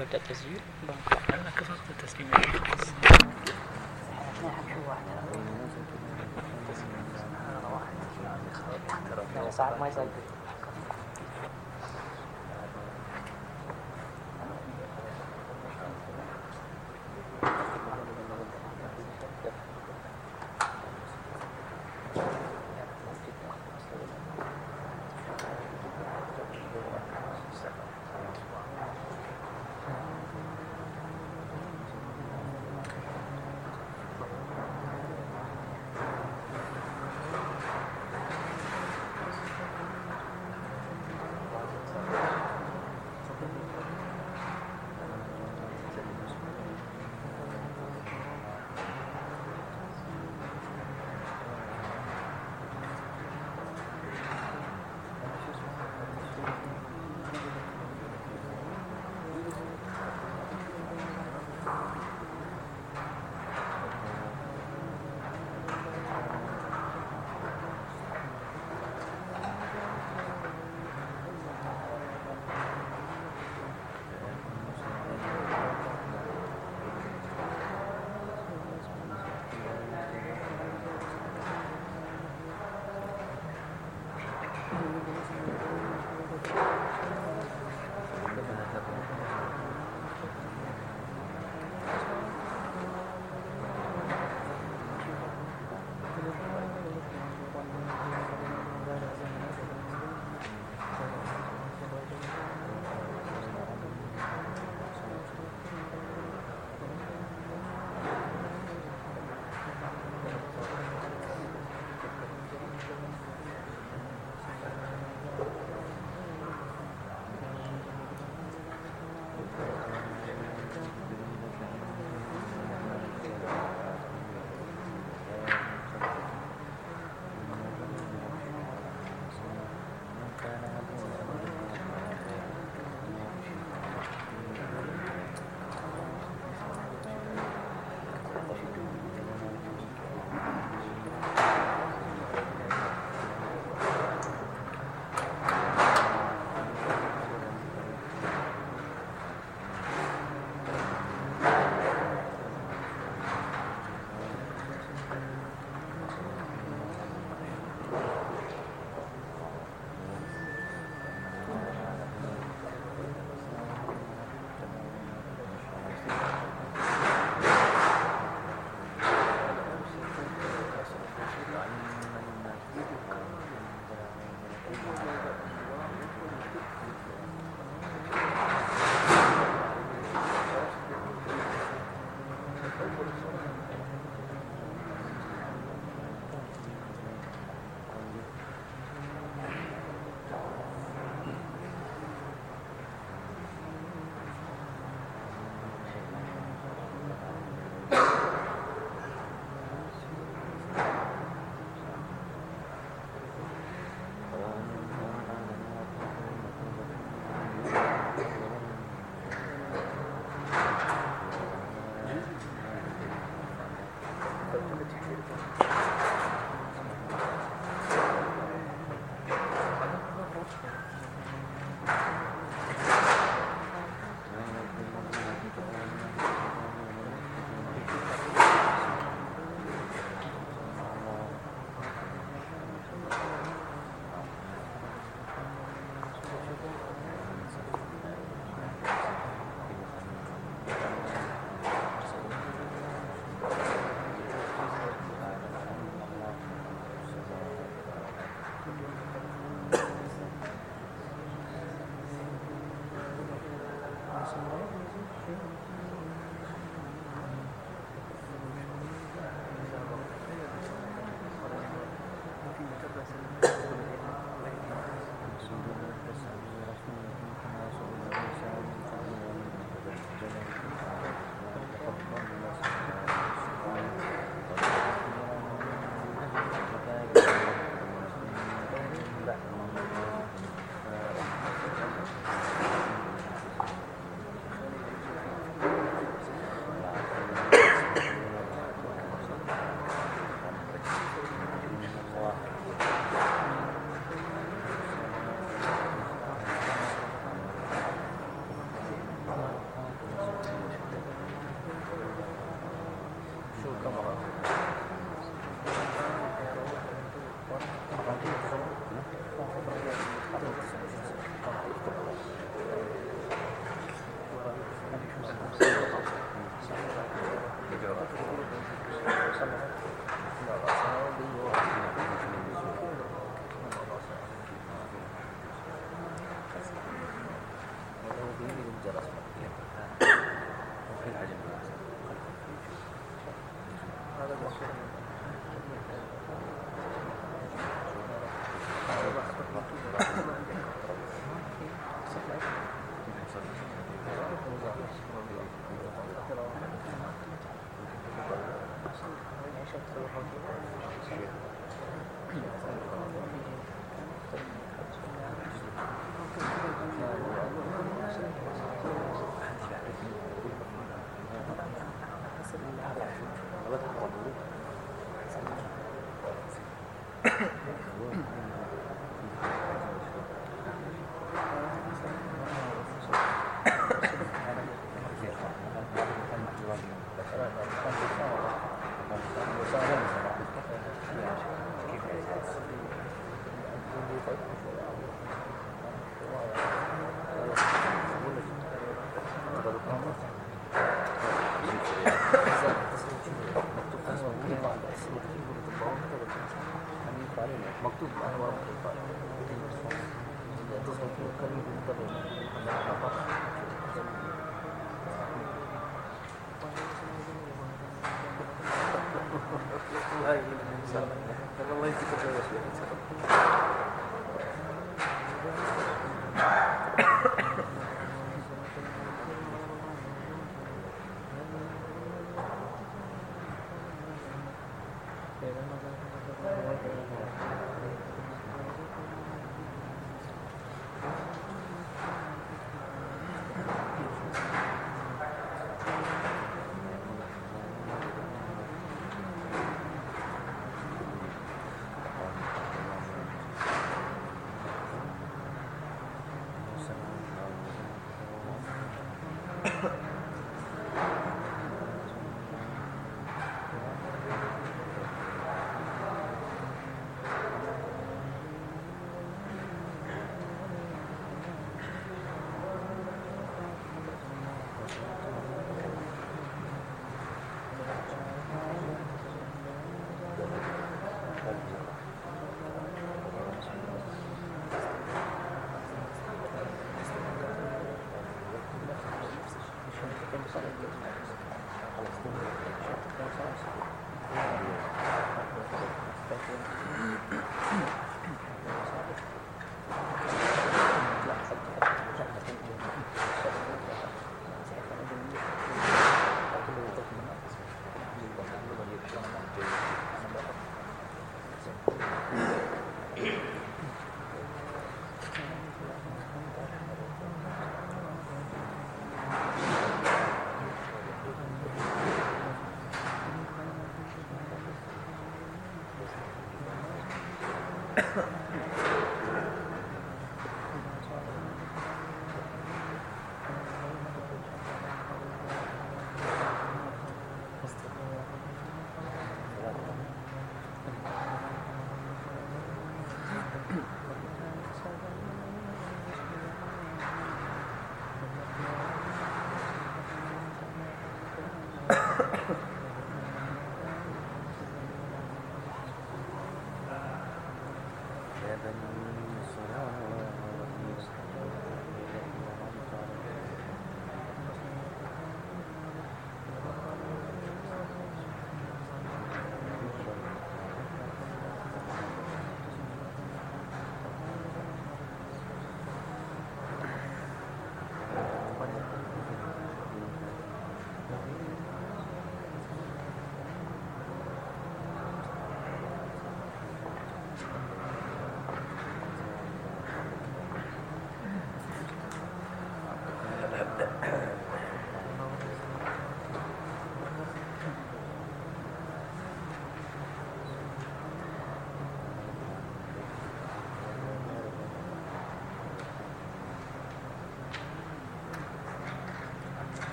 مبدا التسجيل. أنا كفرت التسجيل؟ ساعات ما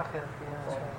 آخر فيها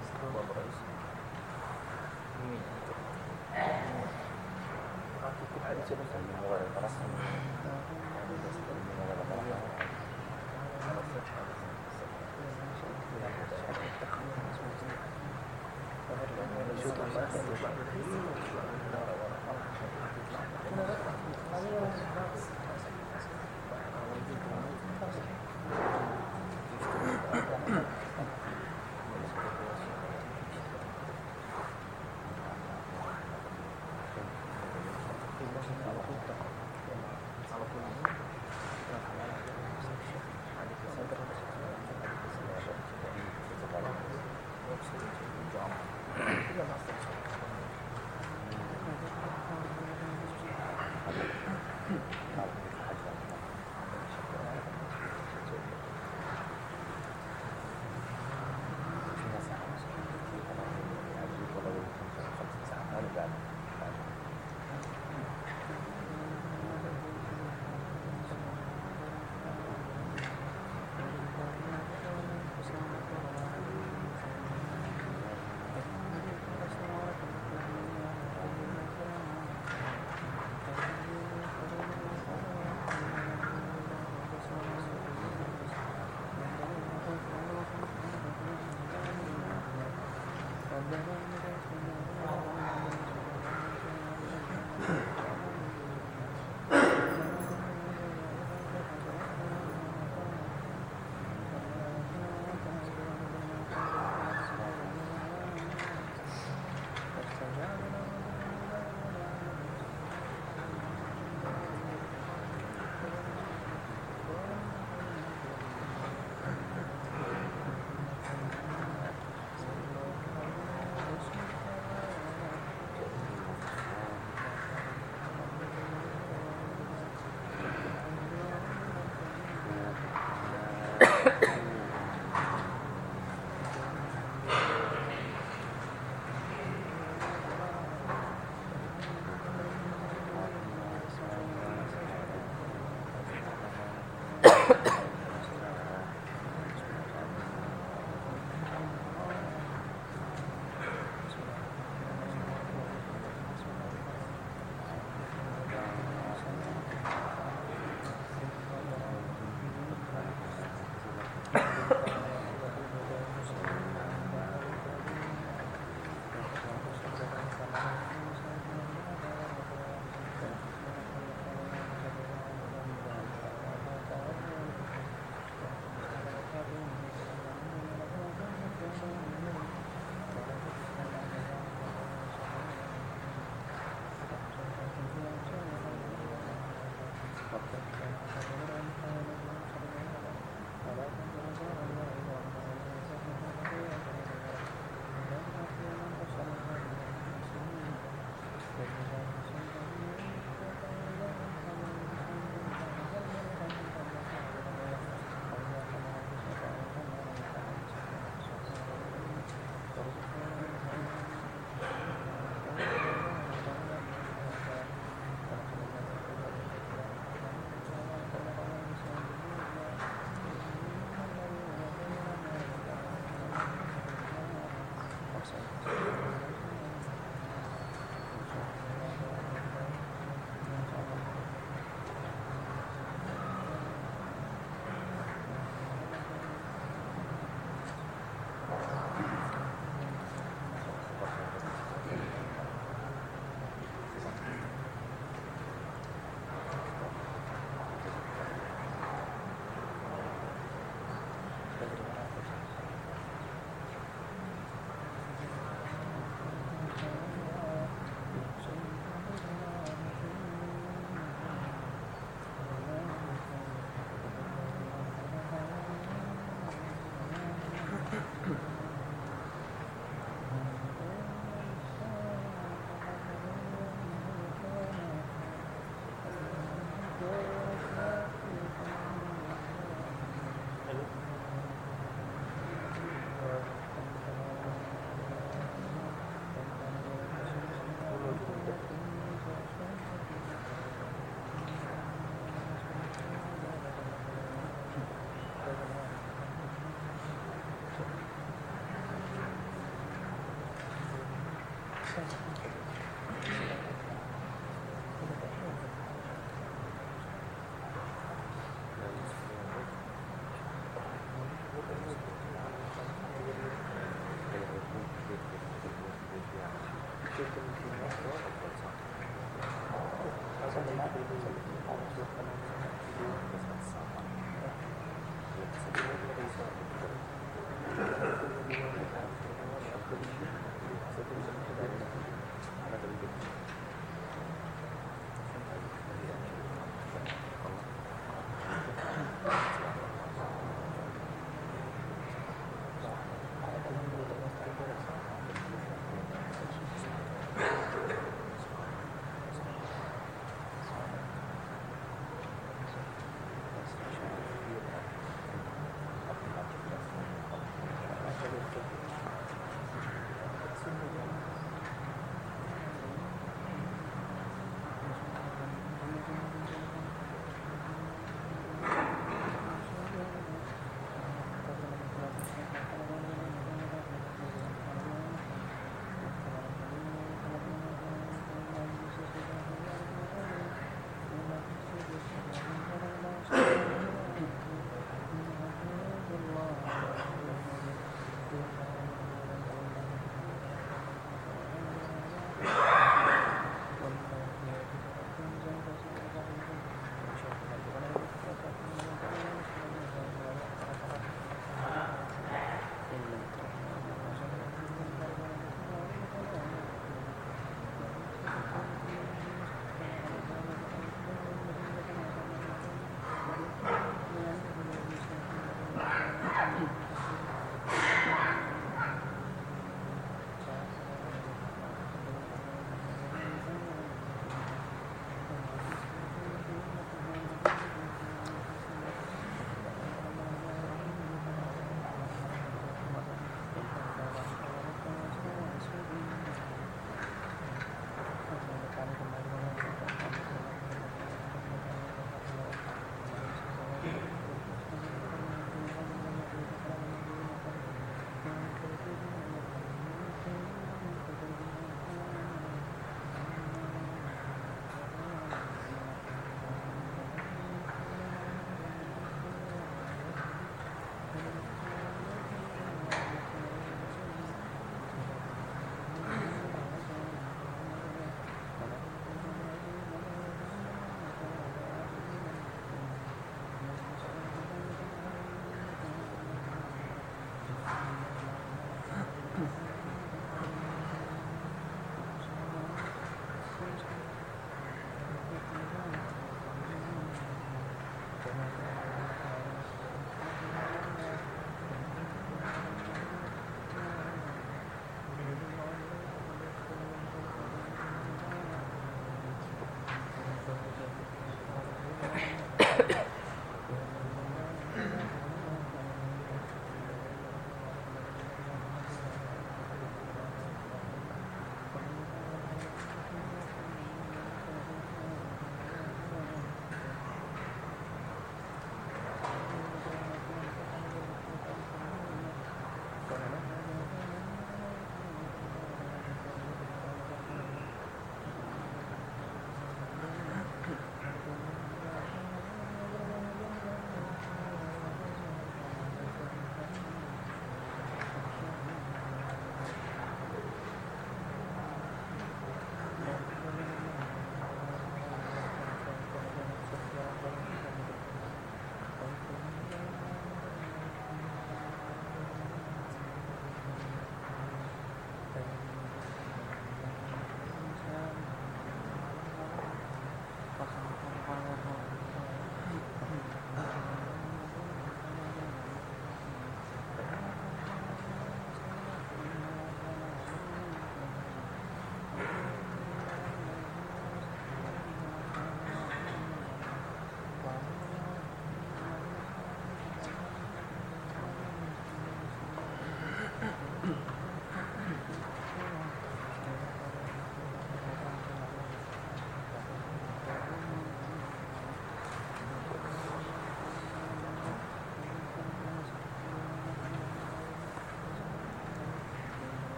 different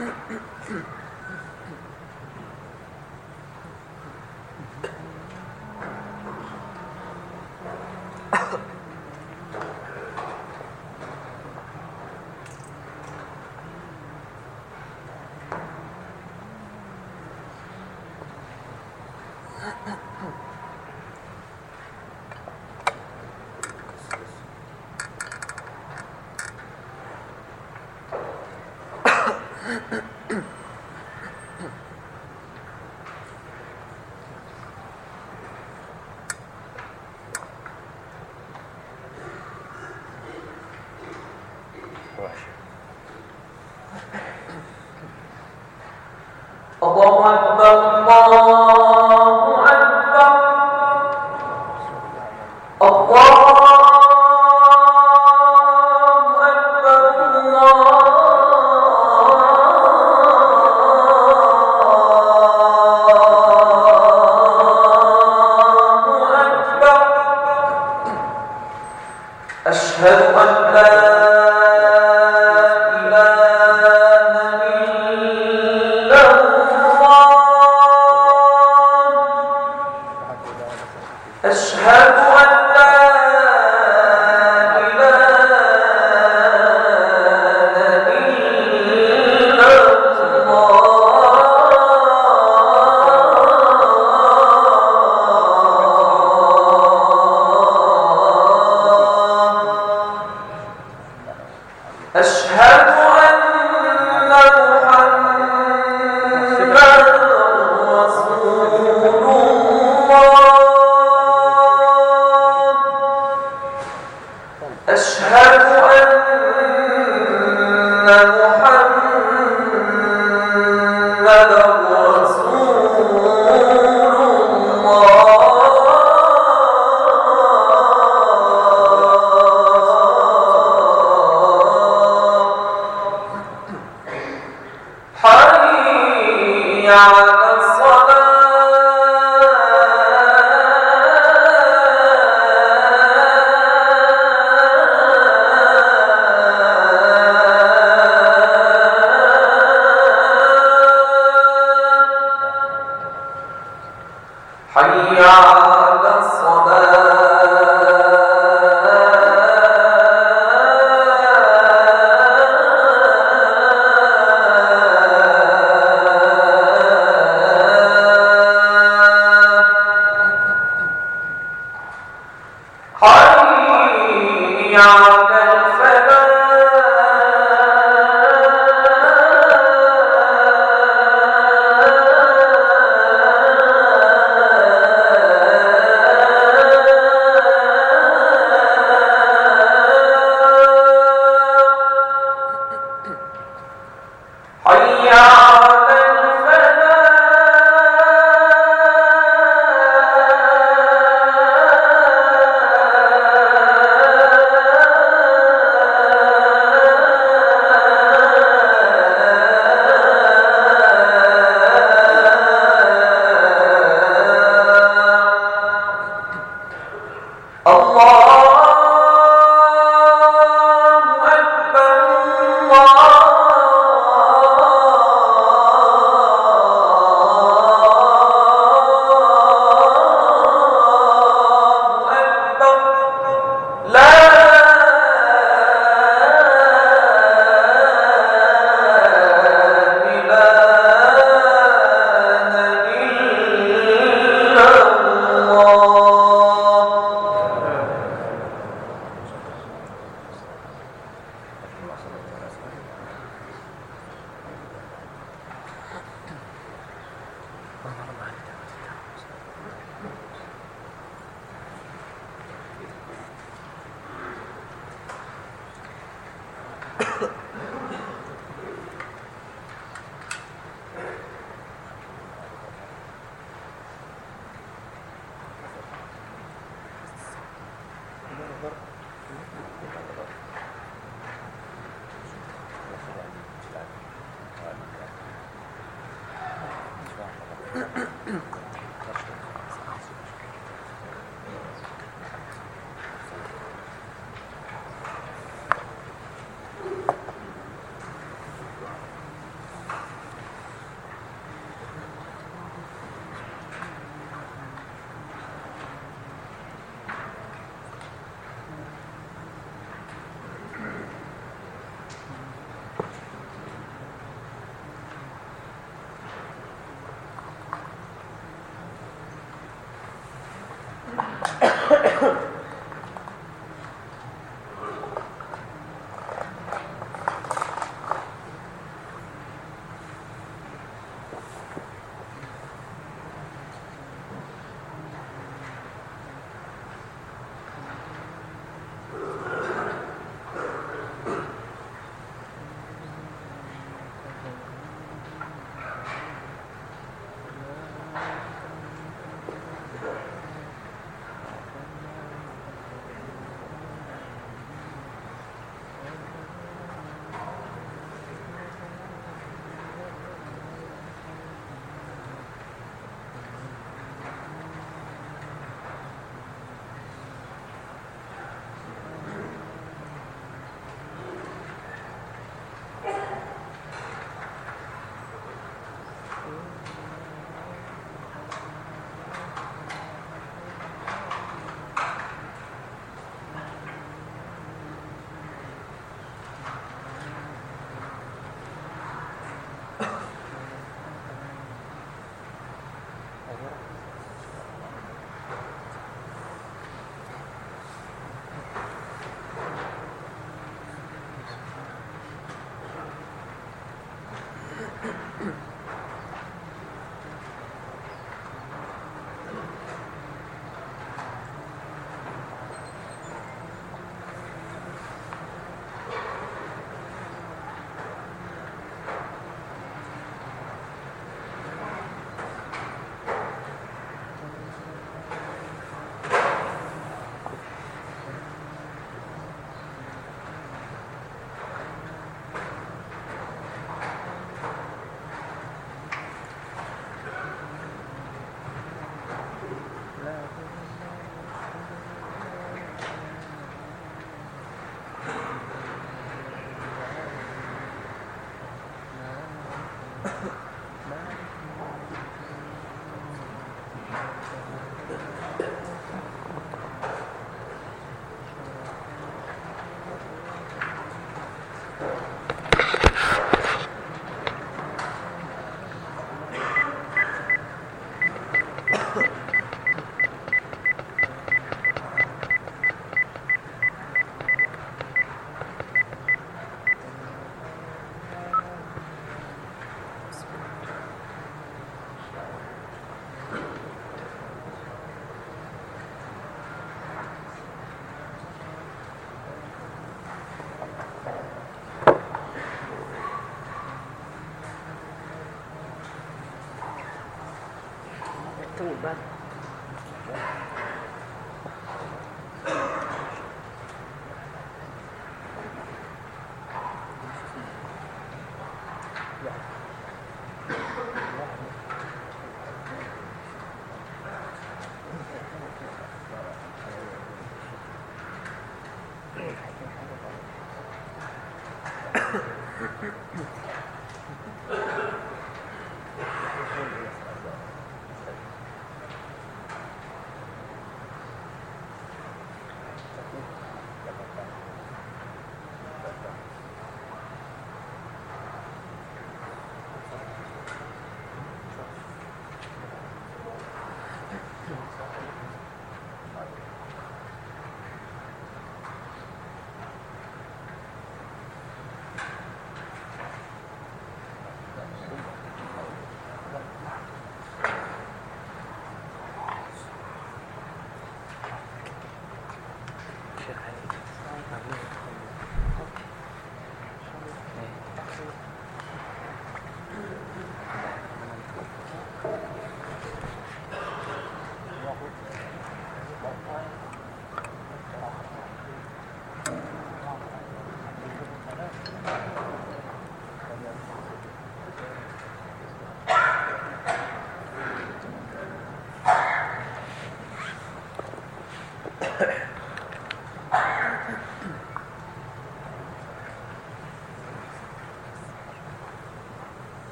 Mm-hmm.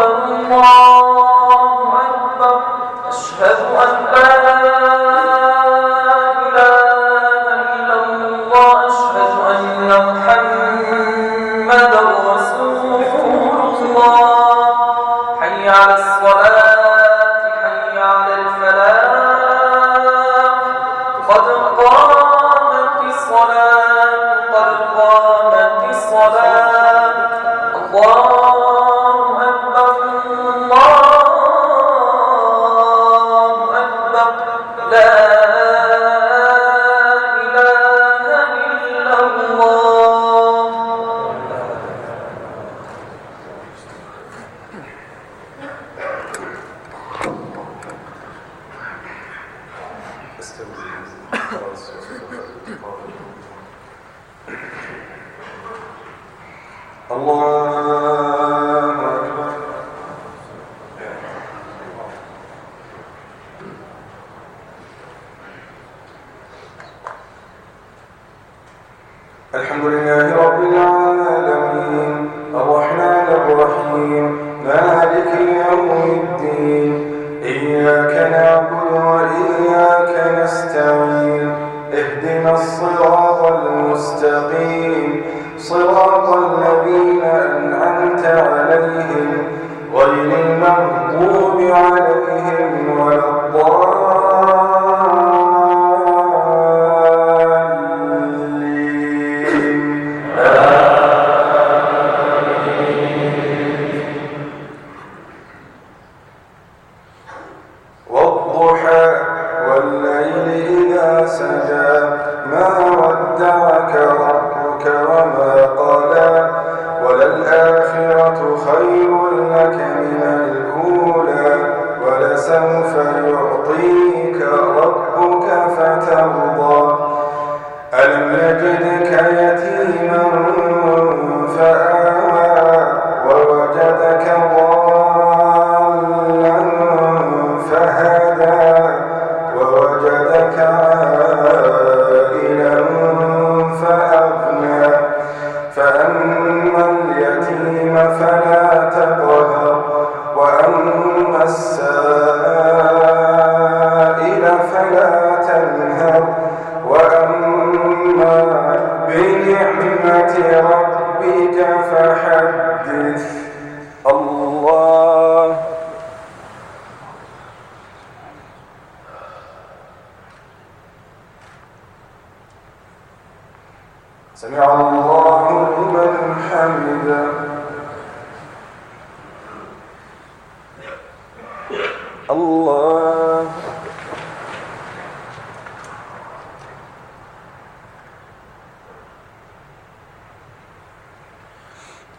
الله أكبر. أشهد أن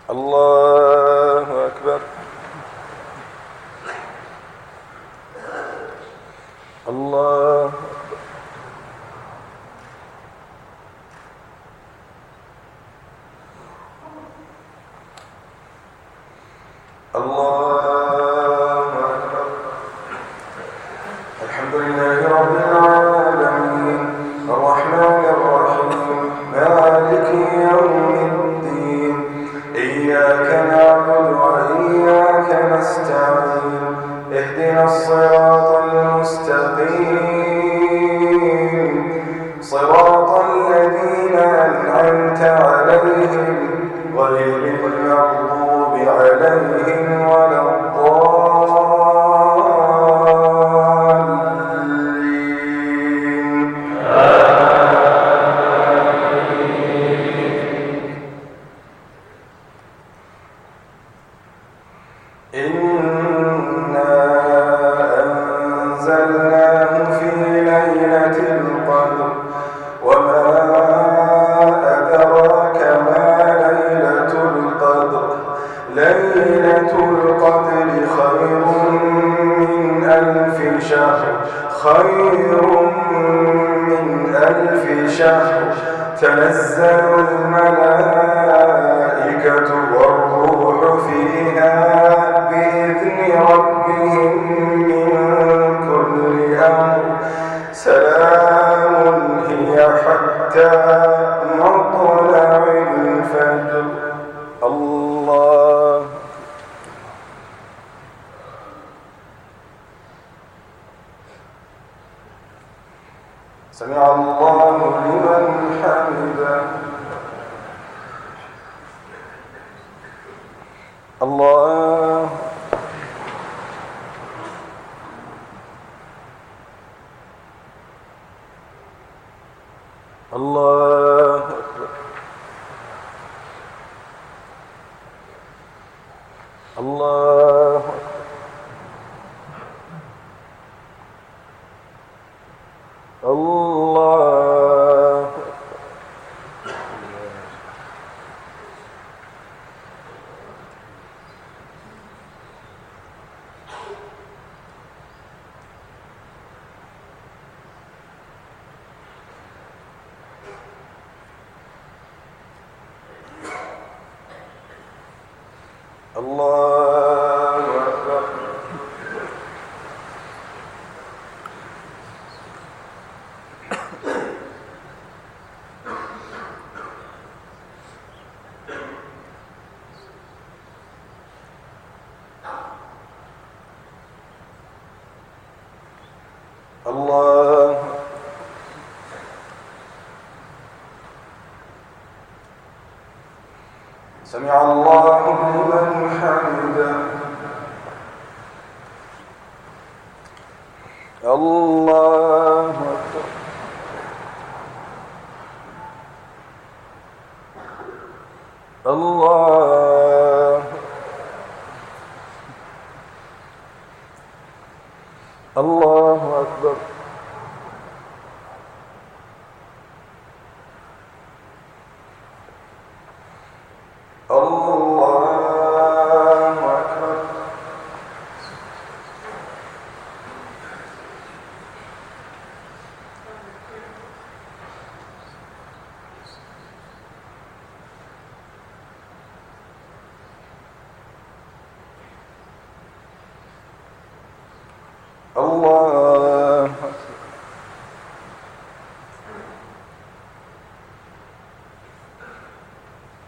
الله سمع الله لمن حمده الله أكبر الله الله أكبر الله أكبر الله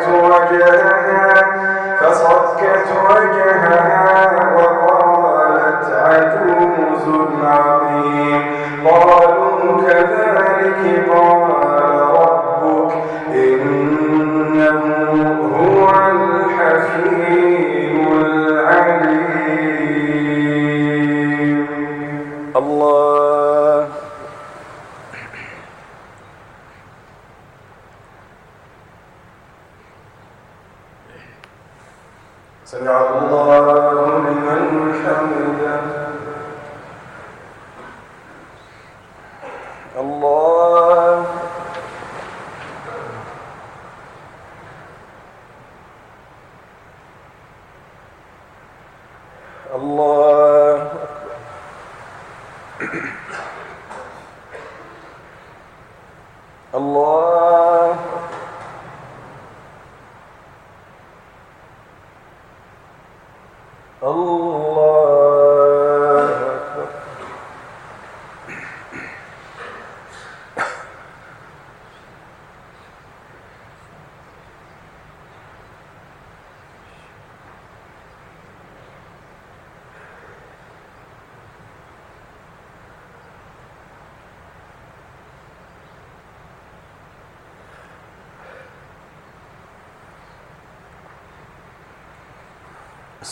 فصكت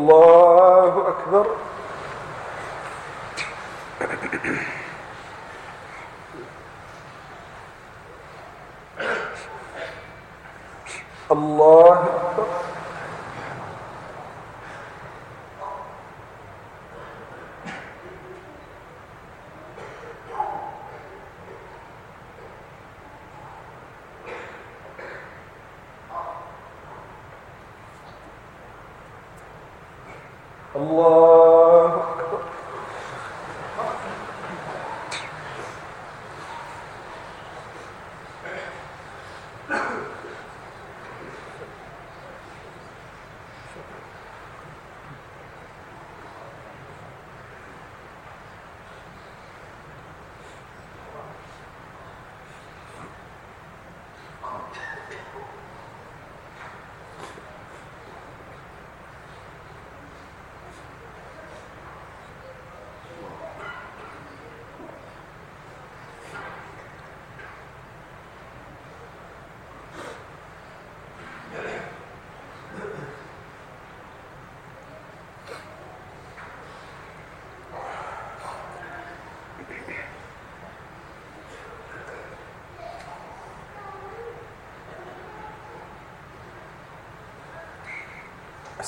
الله أكبر الله أكبر الله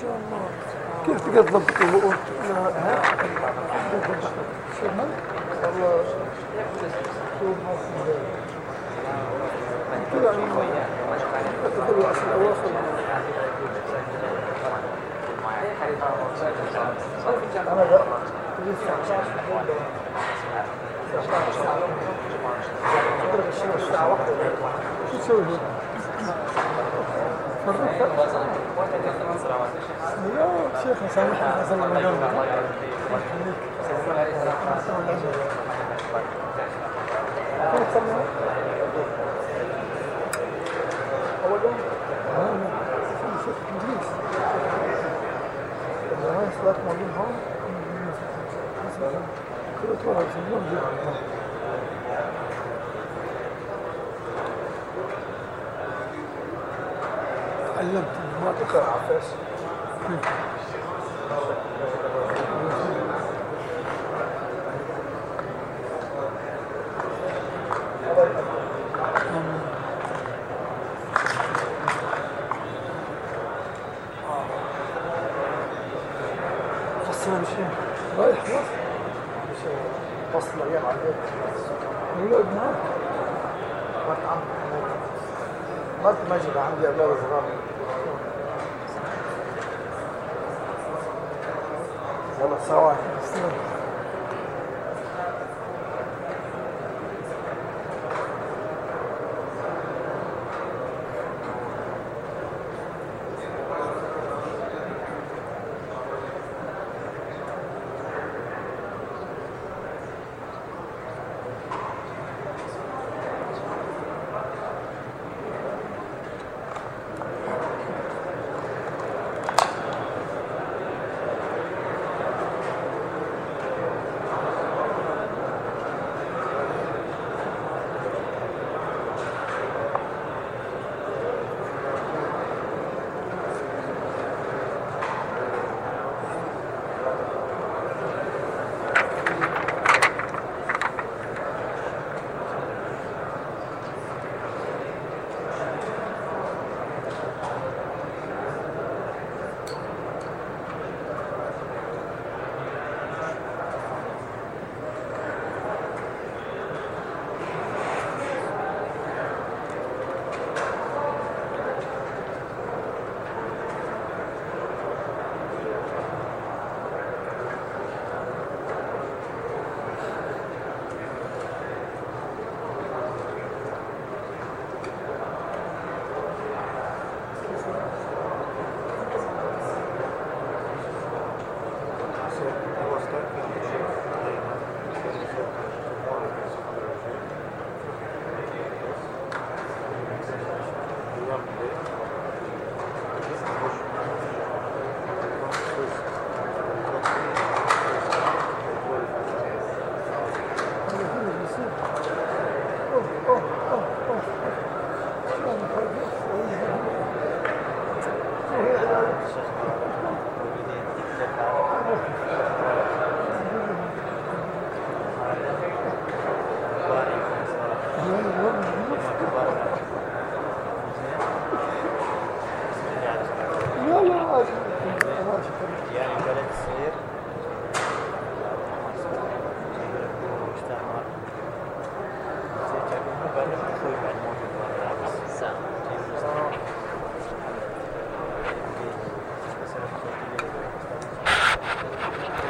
شاء الله كيف تقدر تضبط الوقت؟ شو تسوي يا شيخ نسامحك نسال الله مقامك الله يوم الله إنجليز الله صلاة الله هون الله طول الله اليوم at the court office. Hmm. outside.